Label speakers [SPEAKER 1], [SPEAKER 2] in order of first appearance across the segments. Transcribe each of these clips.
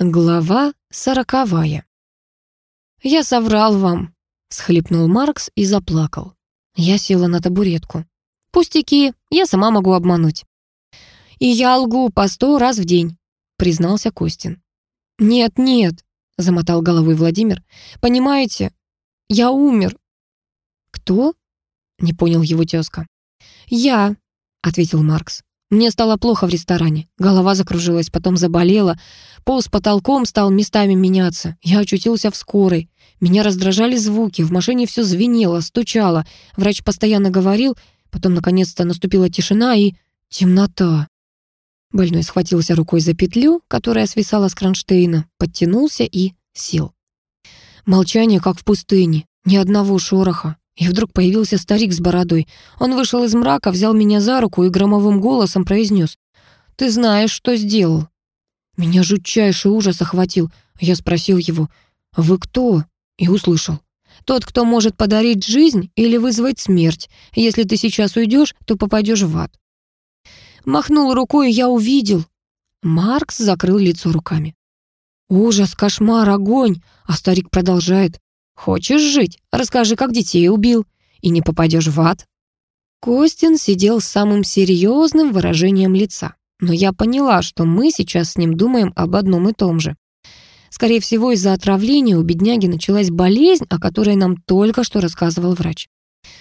[SPEAKER 1] Глава сороковая. «Я соврал вам», — схлипнул Маркс и заплакал. Я села на табуретку. «Пустяки, я сама могу обмануть». «И я лгу по сто раз в день», — признался Костин. «Нет, нет», — замотал головой Владимир. «Понимаете, я умер». «Кто?» — не понял его тезка. «Я», — ответил Маркс. Мне стало плохо в ресторане. Голова закружилась, потом заболела. Пол с потолком стал местами меняться. Я очутился в скорой. Меня раздражали звуки, в машине все звенело, стучало. Врач постоянно говорил, потом наконец-то наступила тишина и темнота. Больной схватился рукой за петлю, которая свисала с кронштейна, подтянулся и сел. Молчание, как в пустыне, ни одного шороха. И вдруг появился старик с бородой. Он вышел из мрака, взял меня за руку и громовым голосом произнес. «Ты знаешь, что сделал?» Меня жутчайший ужас охватил. Я спросил его. «Вы кто?» И услышал. «Тот, кто может подарить жизнь или вызвать смерть. Если ты сейчас уйдешь, то попадешь в ад». Махнул рукой, и я увидел. Маркс закрыл лицо руками. Ужас, кошмар, огонь. А старик продолжает. Хочешь жить? Расскажи, как детей убил, и не попадешь в ад». Костин сидел с самым серьезным выражением лица, но я поняла, что мы сейчас с ним думаем об одном и том же. Скорее всего, из-за отравления у бедняги началась болезнь, о которой нам только что рассказывал врач.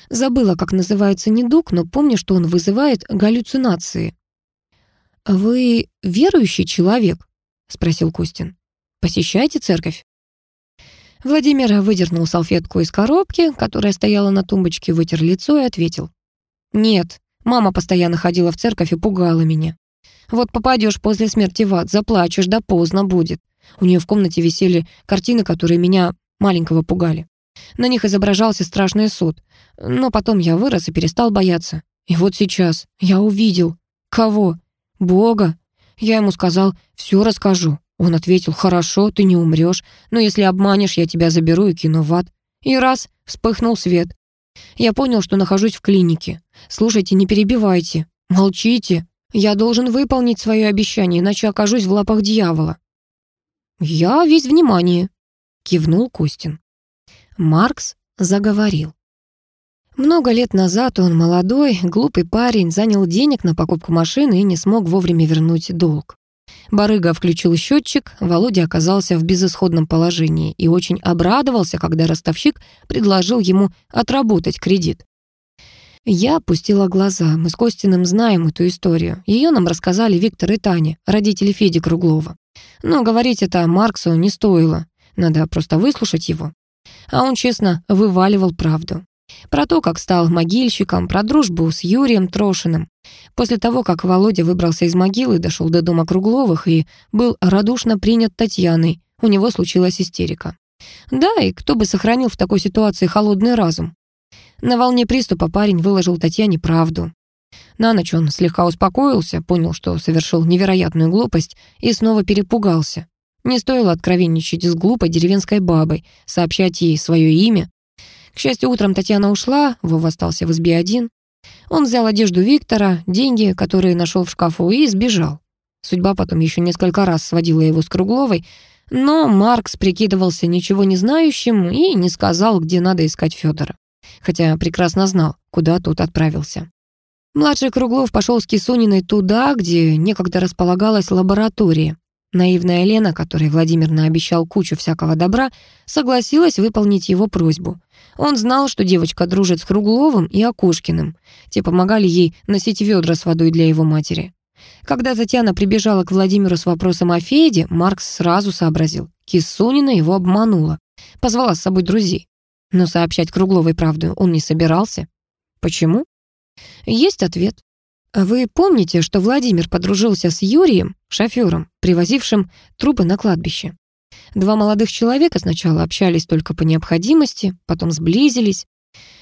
[SPEAKER 1] Забыла, как называется недуг, но помню, что он вызывает галлюцинации. «Вы верующий человек?» — спросил Костин. «Посещаете церковь?» Владимир выдернул салфетку из коробки, которая стояла на тумбочке, вытер лицо и ответил. «Нет, мама постоянно ходила в церковь и пугала меня. Вот попадешь после смерти в ад, заплачешь, да поздно будет. У нее в комнате висели картины, которые меня маленького пугали. На них изображался страшный суд. Но потом я вырос и перестал бояться. И вот сейчас я увидел. Кого? Бога. Я ему сказал, все расскажу. Он ответил, «Хорошо, ты не умрешь, но если обманешь, я тебя заберу и кину в ад». И раз, вспыхнул свет. Я понял, что нахожусь в клинике. Слушайте, не перебивайте. Молчите. Я должен выполнить свое обещание, иначе окажусь в лапах дьявола. Я весь внимание, кивнул Костин. Маркс заговорил. Много лет назад он, молодой, глупый парень, занял денег на покупку машины и не смог вовремя вернуть долг. Барыга включил счетчик, Володя оказался в безысходном положении и очень обрадовался, когда ростовщик предложил ему отработать кредит. Я опустила глаза. Мы с Костиным знаем эту историю. Ее нам рассказали Виктор и Таня, родители Феди Круглова. Но говорить это Марксу не стоило. Надо просто выслушать его. А он честно вываливал правду. Про то, как стал могильщиком, про дружбу с Юрием Трошиным. После того, как Володя выбрался из могилы, дошел до дома Кругловых и был радушно принят Татьяной, у него случилась истерика. Да, и кто бы сохранил в такой ситуации холодный разум? На волне приступа парень выложил Татьяне правду. На ночь он слегка успокоился, понял, что совершил невероятную глупость и снова перепугался. Не стоило откровенничать с глупой деревенской бабой, сообщать ей свое имя, к счастью, утром Татьяна ушла, Вова остался в избе один. Он взял одежду Виктора, деньги, которые нашел в шкафу, и сбежал. Судьба потом еще несколько раз сводила его с Кругловой, но Маркс прикидывался ничего не знающим и не сказал, где надо искать Федора, хотя прекрасно знал, куда тот отправился. Младший Круглов пошел с Кисуниной туда, где некогда располагалась лаборатория. Наивная Лена, которой Владимир наобещал кучу всякого добра, согласилась выполнить его просьбу. Он знал, что девочка дружит с Кругловым и Окушкиным. Те помогали ей носить ведра с водой для его матери. Когда Татьяна прибежала к Владимиру с вопросом о Феде, Маркс сразу сообразил. Кисунина его обманула. Позвала с собой друзей. Но сообщать Кругловой правду он не собирался. Почему? Есть ответ. Вы помните, что Владимир подружился с Юрием, шофёром, привозившим трупы на кладбище? Два молодых человека сначала общались только по необходимости, потом сблизились.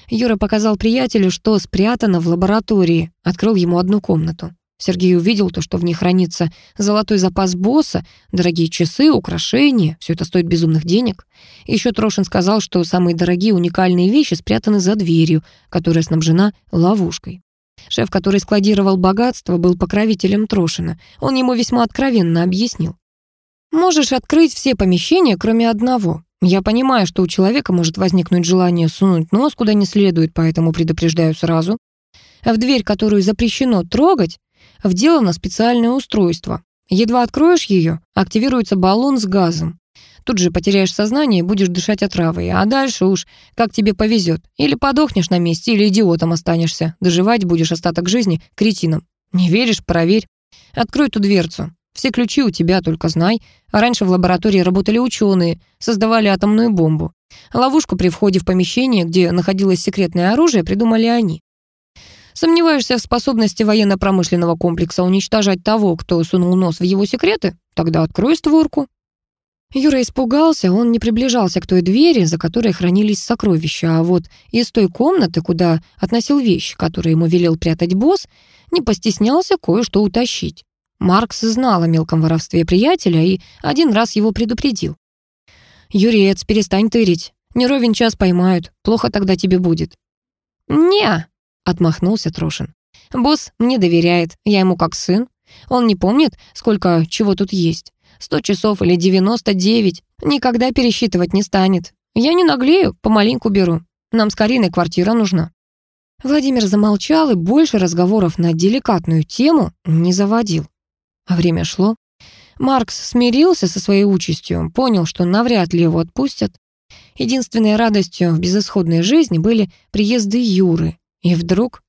[SPEAKER 1] Юра показал приятелю, что спрятано в лаборатории, открыл ему одну комнату. Сергей увидел то, что в ней хранится золотой запас босса, дорогие часы, украшения. Все это стоит безумных денег. Еще Трошин сказал, что самые дорогие уникальные вещи спрятаны за дверью, которая снабжена ловушкой. Шеф, который складировал богатство, был покровителем Трошина. Он ему весьма откровенно объяснил. Можешь открыть все помещения, кроме одного. Я понимаю, что у человека может возникнуть желание сунуть нос куда не следует, поэтому предупреждаю сразу. В дверь, которую запрещено трогать, вделано специальное устройство. Едва откроешь ее, активируется баллон с газом. Тут же потеряешь сознание и будешь дышать отравой. А дальше уж как тебе повезет. Или подохнешь на месте, или идиотом останешься. Доживать будешь остаток жизни кретином. Не веришь? Проверь. Открой ту дверцу. Все ключи у тебя, только знай. А раньше в лаборатории работали ученые, создавали атомную бомбу. Ловушку при входе в помещение, где находилось секретное оружие, придумали они. Сомневаешься в способности военно-промышленного комплекса уничтожать того, кто сунул нос в его секреты? Тогда открой створку. Юра испугался, он не приближался к той двери, за которой хранились сокровища, а вот из той комнаты, куда относил вещи, которые ему велел прятать босс, не постеснялся кое-что утащить. Маркс знал о мелком воровстве приятеля и один раз его предупредил. «Юрец, перестань тырить. Не ровен час поймают. Плохо тогда тебе будет». «Не», — отмахнулся Трошин. «Босс мне доверяет. Я ему как сын. Он не помнит, сколько чего тут есть. Сто часов или девяносто девять. Никогда пересчитывать не станет. Я не наглею, помаленьку беру. Нам с Кариной квартира нужна». Владимир замолчал и больше разговоров на деликатную тему не заводил. А время шло. Маркс смирился со своей участью, понял, что навряд ли его отпустят. Единственной радостью в безысходной жизни были приезды Юры. И вдруг,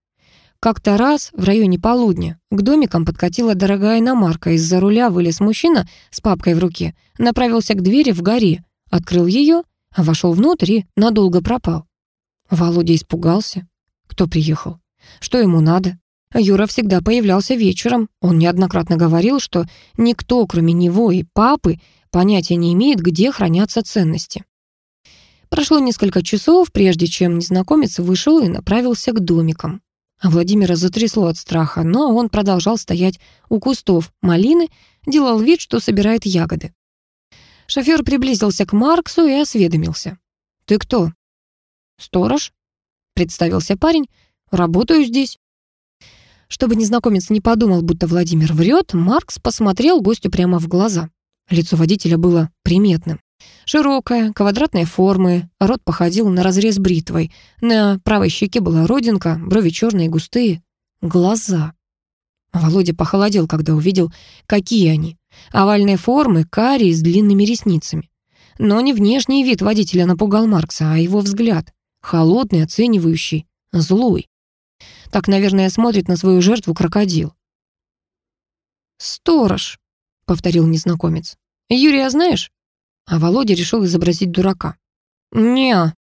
[SPEAKER 1] как-то раз в районе полудня, к домикам подкатила дорогая иномарка. Из-за руля вылез мужчина с папкой в руке, направился к двери в горе, открыл ее, а вошел внутрь и надолго пропал. Володя испугался. Кто приехал? Что ему надо? Юра всегда появлялся вечером. Он неоднократно говорил, что никто, кроме него и папы, понятия не имеет, где хранятся ценности. Прошло несколько часов, прежде чем незнакомец вышел и направился к домикам. А Владимира затрясло от страха, но он продолжал стоять у кустов малины, делал вид, что собирает ягоды. Шофер приблизился к Марксу и осведомился. «Ты кто?» «Сторож», — представился парень. «Работаю здесь». Чтобы незнакомец не подумал, будто Владимир врет, Маркс посмотрел гостю прямо в глаза. Лицо водителя было приметным. Широкая, квадратной формы, рот походил на разрез бритвой. На правой щеке была родинка, брови черные густые. Глаза. Володя похолодел, когда увидел, какие они. Овальной формы, карие с длинными ресницами. Но не внешний вид водителя напугал Маркса, а его взгляд. Холодный, оценивающий, злой. Так, наверное, смотрит на свою жертву крокодил. «Сторож», — повторил незнакомец. «Юрия знаешь?» А Володя решил изобразить дурака. не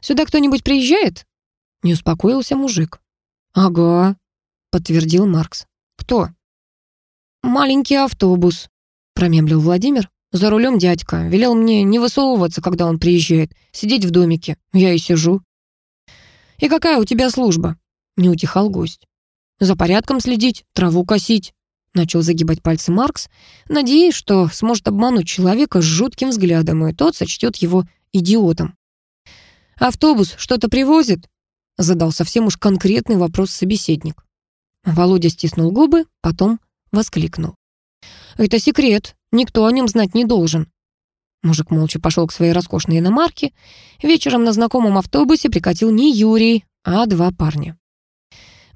[SPEAKER 1] «Сюда кто-нибудь приезжает?» Не успокоился мужик. «Ага», — подтвердил Маркс. «Кто?» «Маленький автобус», — промемлил Владимир. «За рулем дядька. Велел мне не высовываться, когда он приезжает. Сидеть в домике. Я и сижу». «И какая у тебя служба?» Не утихал гость. «За порядком следить, траву косить». Начал загибать пальцы Маркс, надеясь, что сможет обмануть человека с жутким взглядом, и тот сочтет его идиотом. «Автобус что-то привозит?» Задал совсем уж конкретный вопрос собеседник. Володя стиснул губы, потом воскликнул. «Это секрет, никто о нем знать не должен». Мужик молча пошел к своей роскошной иномарке. Вечером на знакомом автобусе прикатил не Юрий, а два парня.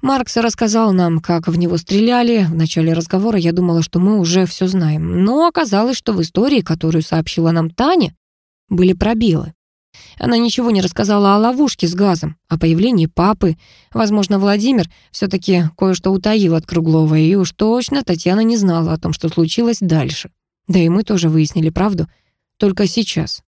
[SPEAKER 1] Маркс рассказал нам, как в него стреляли. В начале разговора я думала, что мы уже все знаем. Но оказалось, что в истории, которую сообщила нам Таня, были пробелы. Она ничего не рассказала о ловушке с газом, о появлении папы. Возможно, Владимир все таки кое-что утаил от Круглова, и уж точно Татьяна не знала о том, что случилось дальше. Да и мы тоже выяснили правду только сейчас.